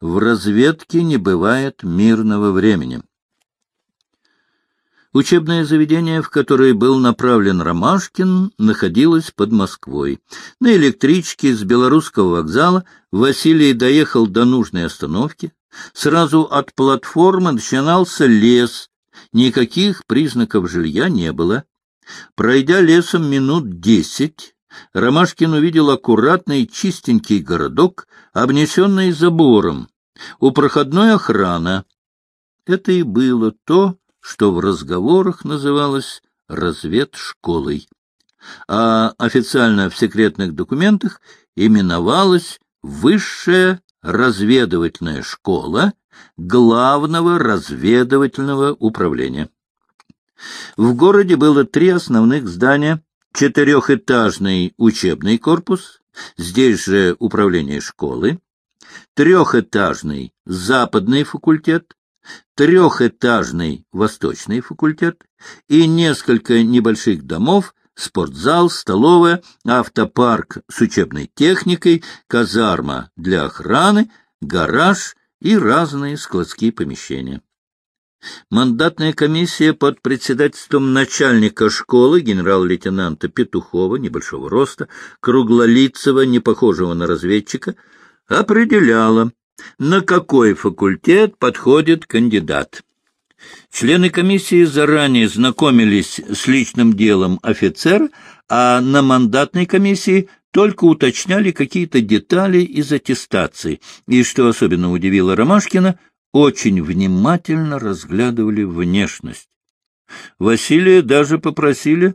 В разведке не бывает мирного времени. Учебное заведение, в которое был направлен Ромашкин, находилось под Москвой. На электричке с Белорусского вокзала Василий доехал до нужной остановки. Сразу от платформы начинался лес. Никаких признаков жилья не было. Пройдя лесом минут десять, Ромашкин увидел аккуратный чистенький городок, обнесенный забором. У проходной охрана. Это и было то, что в разговорах называлось разведшколой, а официально в секретных документах именовалась Высшая разведывательная школа Главного разведывательного управления. В городе было три основных здания, четырехэтажный учебный корпус, здесь же управление школы, трехэтажный западный факультет, трехэтажный восточный факультет и несколько небольших домов, спортзал, столовая, автопарк с учебной техникой, казарма для охраны, гараж и разные складские помещения. Мандатная комиссия под председательством начальника школы генерал-лейтенанта Петухова, небольшого роста, круглолицего, не похожего на разведчика, определяла, на какой факультет подходит кандидат. Члены комиссии заранее знакомились с личным делом офицера, а на мандатной комиссии только уточняли какие-то детали из аттестации, и, что особенно удивило Ромашкина, очень внимательно разглядывали внешность. Василия даже попросили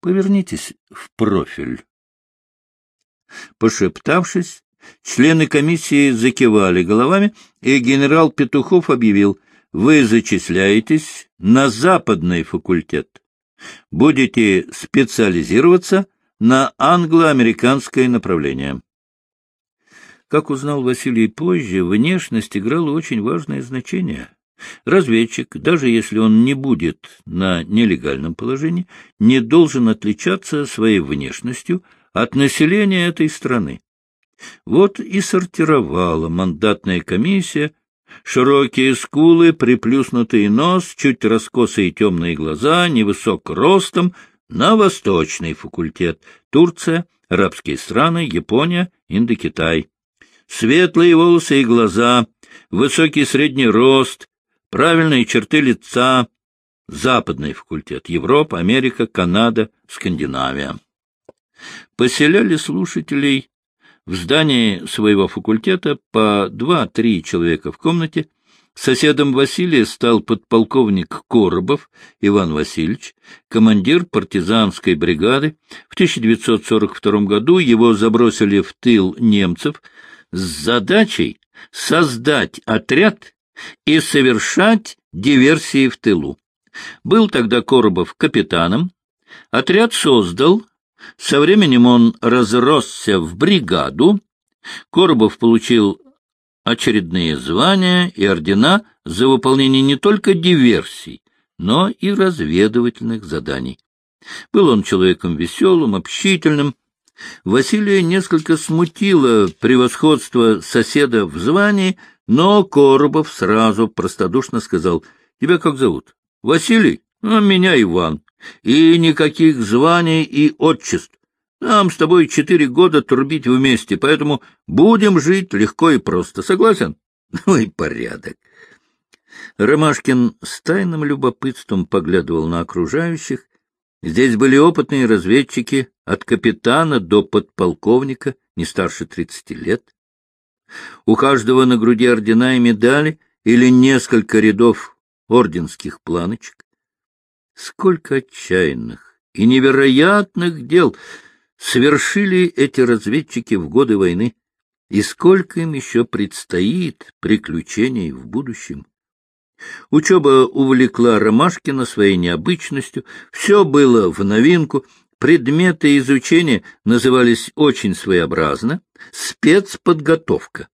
«повернитесь в профиль». Пошептавшись, члены комиссии закивали головами, и генерал Петухов объявил «Вы зачисляетесь на западный факультет. Будете специализироваться на англо-американское направление». Как узнал Василий позже, внешность играла очень важное значение. Разведчик, даже если он не будет на нелегальном положении, не должен отличаться своей внешностью от населения этой страны. Вот и сортировала мандатная комиссия Широкие скулы, приплюснутый нос, чуть раскосые темные глаза, невысок ростом, на восточный факультет. Турция, арабские страны, Япония, Индокитай. Светлые волосы и глаза, высокий средний рост, правильные черты лица. Западный факультет. Европа, Америка, Канада, Скандинавия. Поселяли слушателей в здании своего факультета по два-три человека в комнате. Соседом Василия стал подполковник Коробов Иван Васильевич, командир партизанской бригады. В 1942 году его забросили в тыл немцев – с задачей создать отряд и совершать диверсии в тылу. Был тогда Коробов капитаном, отряд создал, со временем он разросся в бригаду, Коробов получил очередные звания и ордена за выполнение не только диверсий, но и разведывательных заданий. Был он человеком веселым, общительным, Василия несколько смутило превосходство соседа в звании, но Коробов сразу простодушно сказал, — Тебя как зовут? — Василий? А меня Иван. И никаких званий и отчеств. Нам с тобой четыре года трубить вместе, поэтому будем жить легко и просто. Согласен? Ну и порядок. Ромашкин с тайным любопытством поглядывал на окружающих, Здесь были опытные разведчики, от капитана до подполковника, не старше тридцати лет. У каждого на груди ордена и медали или несколько рядов орденских планочек. Сколько отчаянных и невероятных дел совершили эти разведчики в годы войны, и сколько им еще предстоит приключений в будущем. Учеба увлекла Ромашкина своей необычностью, все было в новинку, предметы изучения назывались очень своеобразно «спецподготовка»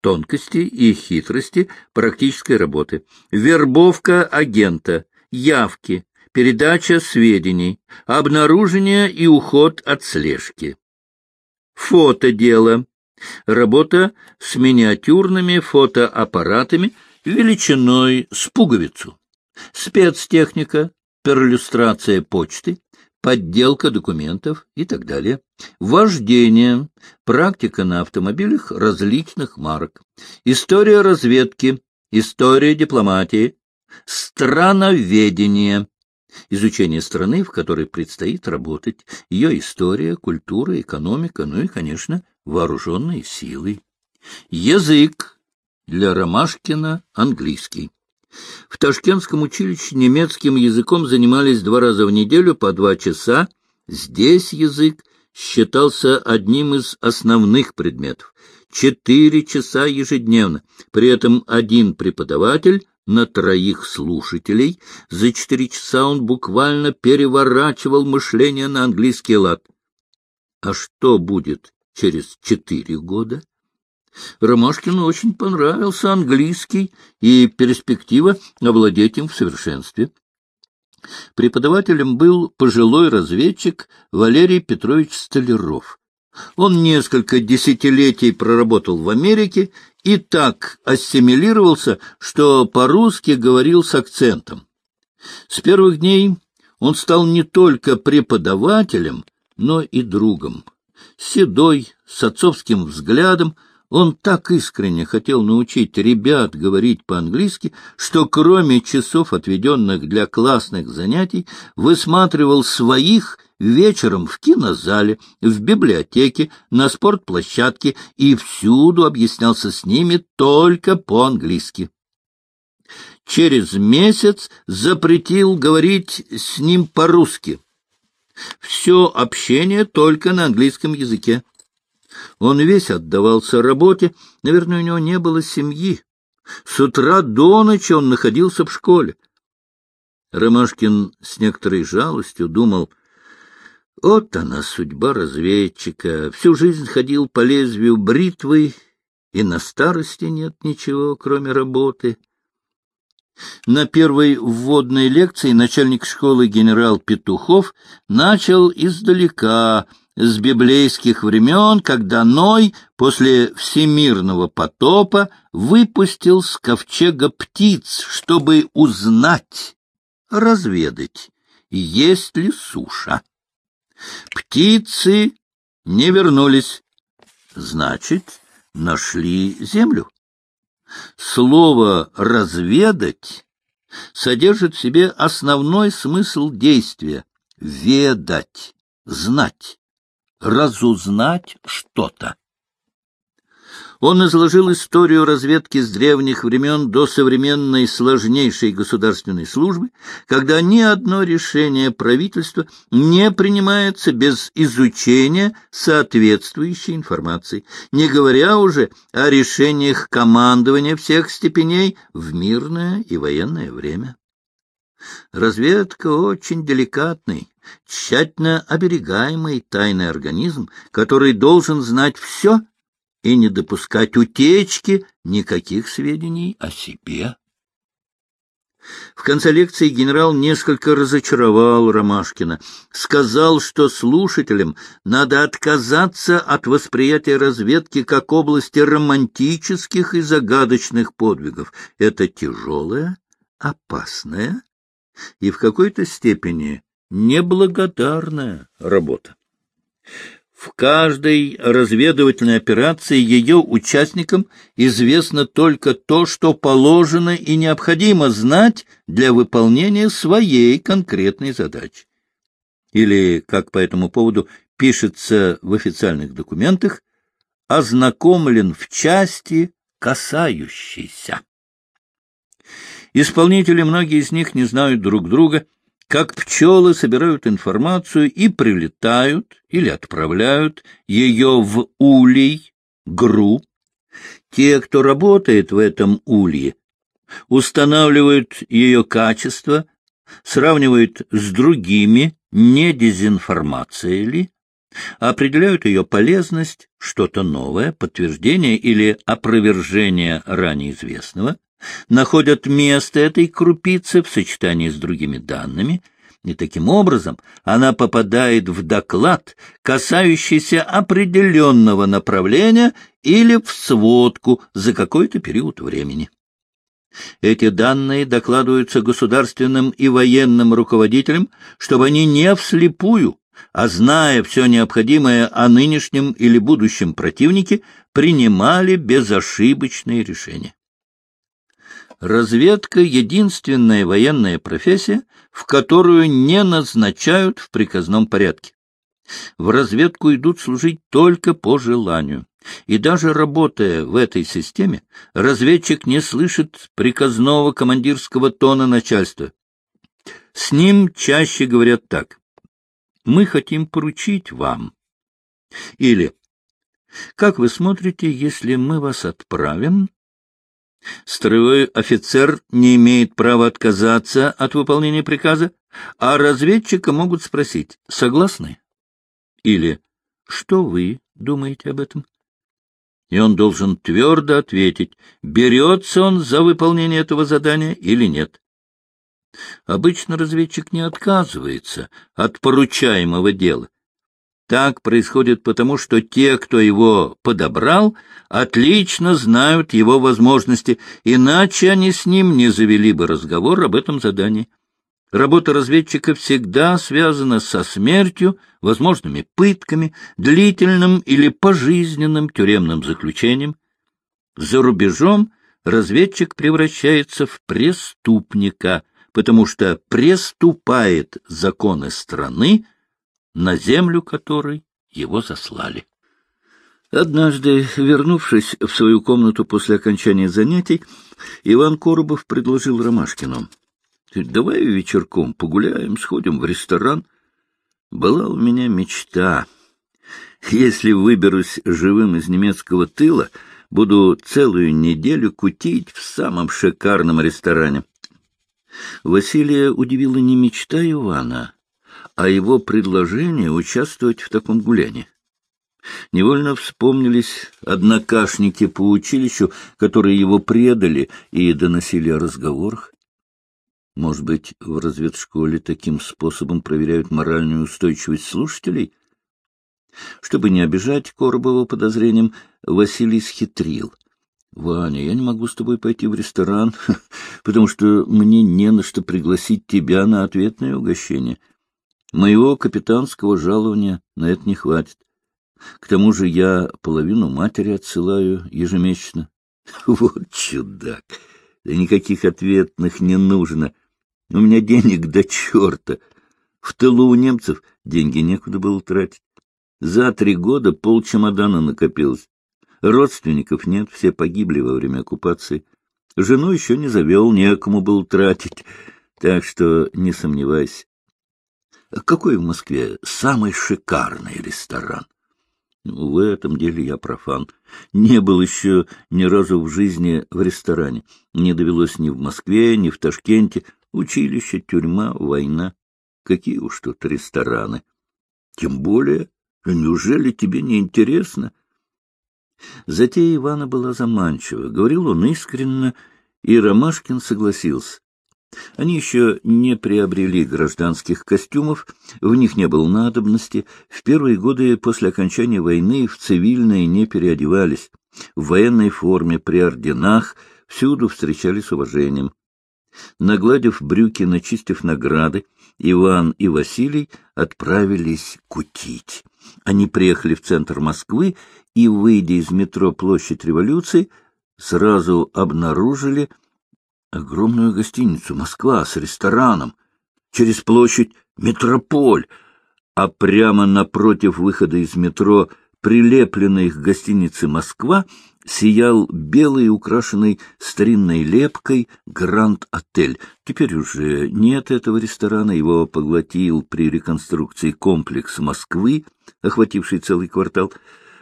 тонкости и хитрости практической работы, вербовка агента, явки, передача сведений, обнаружение и уход от слежки. Фотодело, Работа с миниатюрными фотоаппаратами величиной с пуговицу. Спецтехника, перлюстрация почты, подделка документов и так далее. Вождение, практика на автомобилях различных марок. История разведки, история дипломатии, страноведение, изучение страны, в которой предстоит работать, ее история, культура, экономика, ну и, конечно, вооруженные силы. Язык для Ромашкина английский. В Ташкентском училище немецким языком занимались два раза в неделю по два часа. Здесь язык считался одним из основных предметов. Четыре часа ежедневно. При этом один преподаватель на троих слушателей. За четыре часа он буквально переворачивал мышление на английский лад. А что будет через четыре года? Ромашкину очень понравился английский и перспектива овладеть им в совершенстве. Преподавателем был пожилой разведчик Валерий Петрович Столяров. Он несколько десятилетий проработал в Америке и так ассимилировался, что по-русски говорил с акцентом. С первых дней он стал не только преподавателем, но и другом. Седой, с отцовским взглядом, он так искренне хотел научить ребят говорить по-английски, что кроме часов, отведенных для классных занятий, высматривал своих вечером в кинозале, в библиотеке, на спортплощадке и всюду объяснялся с ними только по-английски. Через месяц запретил говорить с ним по-русски. Все общение только на английском языке. Он весь отдавался работе, наверное, у него не было семьи. С утра до ночи он находился в школе. Ромашкин с некоторой жалостью думал — вот она, судьба разведчика. Всю жизнь ходил по лезвию бритвы, и на старости нет ничего, кроме работы. На первой вводной лекции начальник школы генерал Петухов начал издалека, с библейских времен, когда Ной после всемирного потопа выпустил с ковчега птиц, чтобы узнать, разведать, есть ли суша. Птицы не вернулись. Значит, нашли землю. Слово «разведать» содержит в себе основной смысл действия — ведать, знать, разузнать что-то. Он изложил историю разведки с древних времен до современной сложнейшей государственной службы, когда ни одно решение правительства не принимается без изучения соответствующей информации, не говоря уже о решениях командования всех степеней в мирное и военное время. Разведка очень деликатный, тщательно оберегаемый тайный организм, который должен знать все и не допускать утечки никаких сведений о себе. В конце лекции генерал несколько разочаровал Ромашкина, сказал, что слушателям надо отказаться от восприятия разведки как области романтических и загадочных подвигов. Это тяжелая, опасная и в какой-то степени неблагодарная работа. В каждой разведывательной операции ее участникам известно только то, что положено и необходимо знать для выполнения своей конкретной задачи. Или, как по этому поводу пишется в официальных документах, ознакомлен в части, касающейся. Исполнители, многие из них не знают друг друга, как пчелы собирают информацию и прилетают или отправляют ее в улей, гру. Те, кто работает в этом улье, устанавливают ее качество, сравнивают с другими, не дезинформация ли, определяют ее полезность, что-то новое, подтверждение или опровержение ранее известного, находят место этой крупицы в сочетании с другими данными, И таким образом она попадает в доклад, касающийся определенного направления или в сводку за какой-то период времени. Эти данные докладываются государственным и военным руководителям, чтобы они не вслепую, а зная все необходимое о нынешнем или будущем противнике, принимали безошибочные решения. Разведка — единственная военная профессия, в которую не назначают в приказном порядке. В разведку идут служить только по желанию. И даже работая в этой системе, разведчик не слышит приказного командирского тона начальства. С ним чаще говорят так. «Мы хотим поручить вам». Или «Как вы смотрите, если мы вас отправим Строевой офицер не имеет права отказаться от выполнения приказа, а разведчика могут спросить «Согласны?» или «Что вы думаете об этом?» И он должен твердо ответить, берется он за выполнение этого задания или нет. Обычно разведчик не отказывается от поручаемого дела, так происходит потому, что те, кто его подобрал, отлично знают его возможности, иначе они с ним не завели бы разговор об этом задании. Работа разведчика всегда связана со смертью, возможными пытками, длительным или пожизненным тюремным заключением. За рубежом разведчик превращается в преступника, потому что преступает законы страны, на землю которой его заслали. Однажды, вернувшись в свою комнату после окончания занятий, Иван Коробов предложил Ромашкину. — Давай вечерком погуляем, сходим в ресторан. Была у меня мечта. Если выберусь живым из немецкого тыла, буду целую неделю кутить в самом шикарном ресторане. Василия удивила не мечта Ивана, а его предложение участвовать в таком гулянии. Невольно вспомнились однокашники по училищу, которые его предали и доносили о разговорах. Может быть, в разведшколе таким способом проверяют моральную устойчивость слушателей? Чтобы не обижать Коробова подозрением, Василий схитрил. — Ваня, я не могу с тобой пойти в ресторан, потому что мне не на что пригласить тебя на ответное угощение. — Моего капитанского жалования на это не хватит. К тому же я половину матери отсылаю ежемесячно. Вот чудак! Да никаких ответных не нужно. У меня денег до черта. В тылу у немцев деньги некуда было тратить. За три года пол чемодана накопилось. Родственников нет, все погибли во время оккупации. Жену еще не завел, некому было тратить. Так что не сомневайся, какой в Москве самый шикарный ресторан? Ну, в этом деле я профан. Не был еще ни разу в жизни в ресторане. Не довелось ни в Москве, ни в Ташкенте. Училище, тюрьма, война. Какие уж тут рестораны. Тем более, неужели тебе не интересно? Затея Ивана была заманчива. Говорил он искренне, и Ромашкин согласился. Они еще не приобрели гражданских костюмов, в них не было надобности, в первые годы после окончания войны в цивильные не переодевались, в военной форме, при орденах, всюду встречали с уважением. Нагладив брюки, начистив награды, Иван и Василий отправились кутить. Они приехали в центр Москвы и, выйдя из метро Площадь Революции, сразу обнаружили — огромную гостиницу «Москва» с рестораном, через площадь «Метрополь», а прямо напротив выхода из метро, прилепленной к гостинице «Москва», сиял белый, украшенный старинной лепкой Гранд-отель. Теперь уже нет этого ресторана, его поглотил при реконструкции комплекс Москвы, охвативший целый квартал.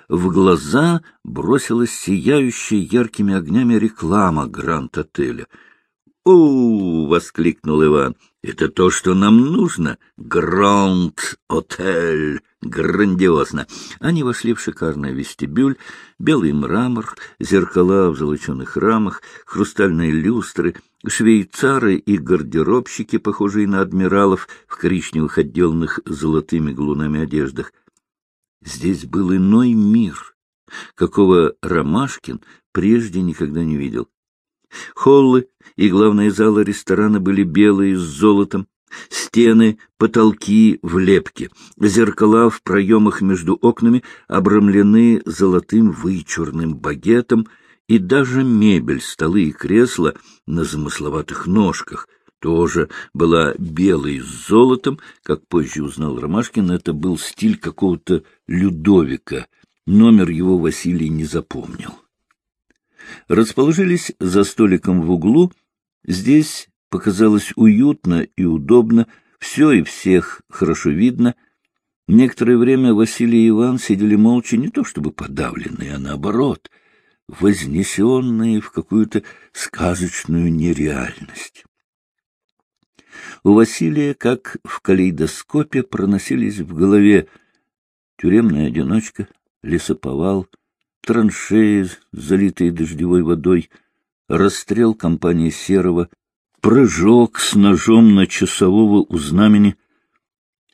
В глаза бросилась сияющая яркими огнями реклама Гранд-отеля — «У!» — воскликнул Иван. Это то, что нам нужно. Гранд Отель. Грандиозно. Они вошли в шикарный вестибюль, белый мрамор, зеркала в золоченых рамах, хрустальные люстры, швейцары и гардеробщики, похожие на адмиралов в коричневых отделанных золотыми галунами одеждах. Здесь был иной мир, какого Ромашкин прежде никогда не видел. Холлы и главные залы ресторана были белые с золотом, стены, потолки в лепке, зеркала в проемах между окнами обрамлены золотым вычурным багетом, и даже мебель, столы и кресла на замысловатых ножках тоже была белой с золотом, как позже узнал Ромашкин, это был стиль какого-то Людовика, номер его Василий не запомнил расположились за столиком в углу. Здесь показалось уютно и удобно, все и всех хорошо видно. Некоторое время Василий и Иван сидели молча, не то чтобы подавленные, а наоборот, вознесенные в какую-то сказочную нереальность. У Василия, как в калейдоскопе, проносились в голове тюремная одиночка, лесоповал — траншеи, залитые дождевой водой, расстрел компании Серого, прыжок с ножом на часового у знамени.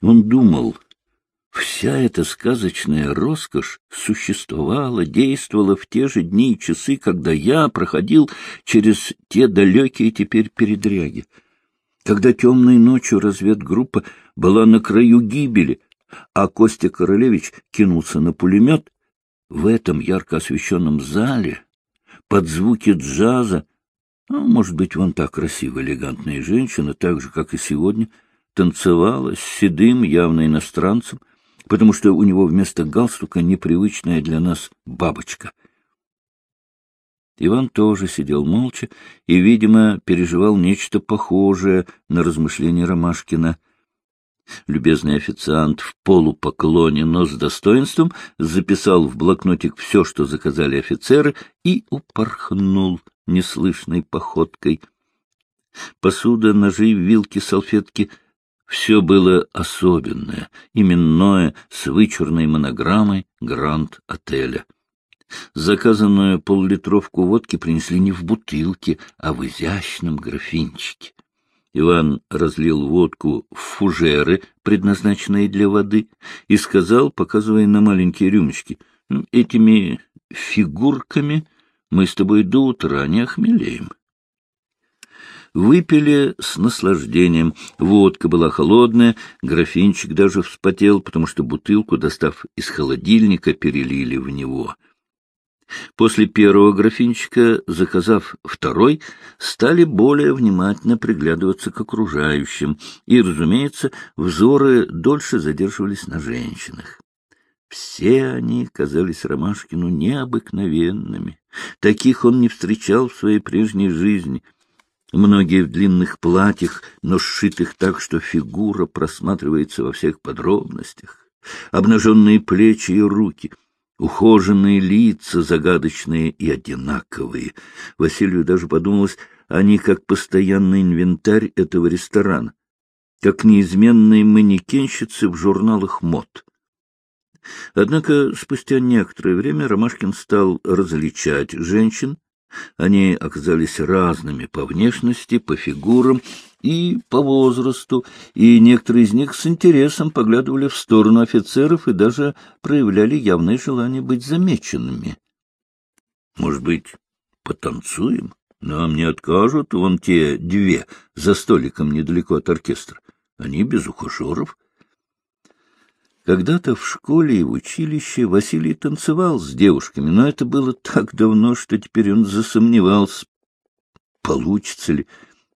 Он думал, вся эта сказочная роскошь существовала, действовала в те же дни и часы, когда я проходил через те далекие теперь передряги. Когда темной ночью разведгруппа была на краю гибели, а Костя Королевич кинулся на пулемет — в этом ярко освещенном зале, под звуки джаза, ну, может быть, вон так красивая элегантная женщина, так же, как и сегодня, танцевала с седым, явно иностранцем, потому что у него вместо галстука непривычная для нас бабочка. Иван тоже сидел молча и, видимо, переживал нечто похожее на размышления Ромашкина — Любезный официант в полупоклоне, но с достоинством, записал в блокнотик все, что заказали офицеры, и упорхнул неслышной походкой. Посуда, ножи, вилки, салфетки — все было особенное, именное, с вычурной монограммой Гранд-отеля. Заказанную поллитровку водки принесли не в бутылке, а в изящном графинчике. Иван разлил водку в фужеры, предназначенные для воды, и сказал, показывая на маленькие рюмочки, «Ну, «Этими фигурками мы с тобой до утра не охмелеем». Выпили с наслаждением. Водка была холодная, графинчик даже вспотел, потому что бутылку, достав из холодильника, перелили в него — После первого графинчика, заказав второй, стали более внимательно приглядываться к окружающим, и, разумеется, взоры дольше задерживались на женщинах. Все они казались Ромашкину необыкновенными. Таких он не встречал в своей прежней жизни. Многие в длинных платьях, но сшитых так, что фигура просматривается во всех подробностях. Обнаженные плечи и руки — Ухоженные лица, загадочные и одинаковые. Василию даже подумалось, они как постоянный инвентарь этого ресторана, как неизменные манекенщицы в журналах мод. Однако спустя некоторое время Ромашкин стал различать женщин, они оказались разными по внешности, по фигурам и по возрасту, и некоторые из них с интересом поглядывали в сторону офицеров и даже проявляли явное желание быть замеченными. «Может быть, потанцуем? Нам не откажут вон те две за столиком недалеко от оркестра. Они без ухажеров». Когда-то в школе и в училище Василий танцевал с девушками, но это было так давно, что теперь он засомневался, получится ли.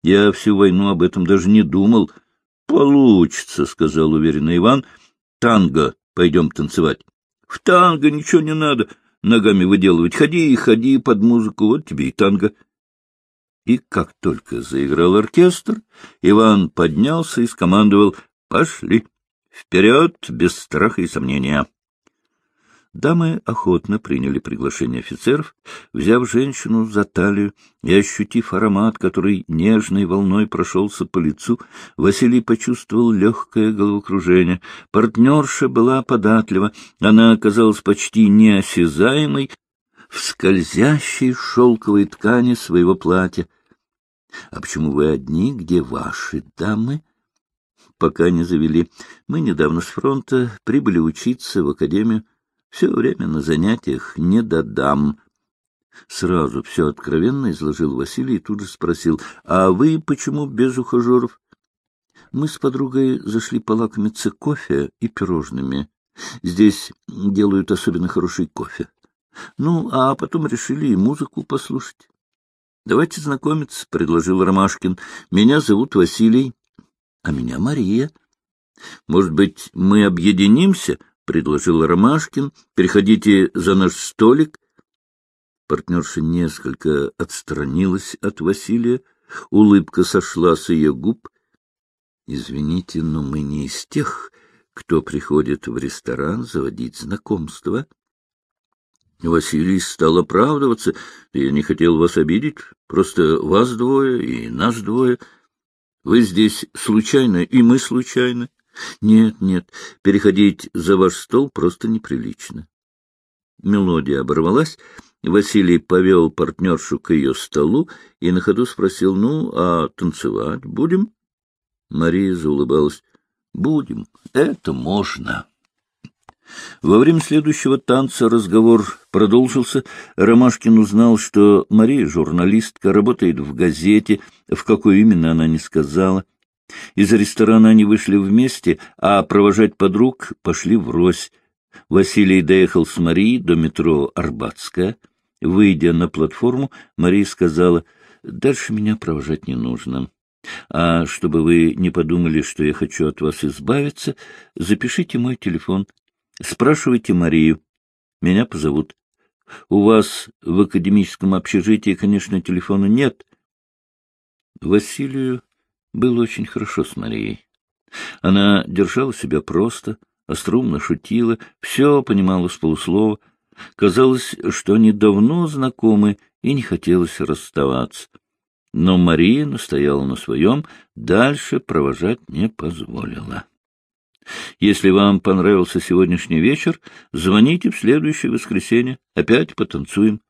Я всю войну об этом даже не думал. — Получится, — сказал уверенно Иван. — Танго пойдем танцевать. — В танго ничего не надо ногами выделывать. Ходи и ходи под музыку, вот тебе и танго. И как только заиграл оркестр, Иван поднялся и скомандовал «Пошли!» Вперед, без страха и сомнения. Дамы охотно приняли приглашение офицеров, взяв женщину за талию и ощутив аромат, который нежной волной прошелся по лицу, Василий почувствовал легкое головокружение. Партнерша была податлива, она оказалась почти неосязаемой в скользящей шелковой ткани своего платья. — А почему вы одни? Где ваши дамы? — Пока не завели. Мы недавно с фронта прибыли учиться в академию все время на занятиях не додам. Сразу все откровенно изложил Василий и тут же спросил, а вы почему без ухажеров? Мы с подругой зашли полакомиться кофе и пирожными. Здесь делают особенно хороший кофе. Ну, а потом решили и музыку послушать. — Давайте знакомиться, — предложил Ромашкин. — Меня зовут Василий, а меня Мария. Может быть, мы объединимся? предложил Ромашкин. — Переходите за наш столик. Партнерша несколько отстранилась от Василия. Улыбка сошла с ее губ. — Извините, но мы не из тех, кто приходит в ресторан заводить знакомства. Василий стал оправдываться. — Я не хотел вас обидеть. Просто вас двое и нас двое. Вы здесь случайно, и мы случайно. Нет, нет, переходить за ваш стол просто неприлично. Мелодия оборвалась, Василий повел партнершу к ее столу и на ходу спросил, ну, а танцевать будем? Мария заулыбалась. Будем, это можно. Во время следующего танца разговор продолжился. Ромашкин узнал, что Мария журналистка, работает в газете, в какой именно она не сказала. Из ресторана они вышли вместе, а провожать подруг пошли врозь. Василий доехал с Марией до метро Арбатская. Выйдя на платформу, Мария сказала, «Дальше меня провожать не нужно. А чтобы вы не подумали, что я хочу от вас избавиться, запишите мой телефон. Спрашивайте Марию. Меня позовут. У вас в академическом общежитии, конечно, телефона нет». Василию было очень хорошо с Марией. Она держала себя просто, остроумно шутила, все понимала с полуслова. Казалось, что они давно знакомы, и не хотелось расставаться. Но Мария настояла на своем, дальше провожать не позволила. Если вам понравился сегодняшний вечер, звоните в следующее воскресенье, опять потанцуем.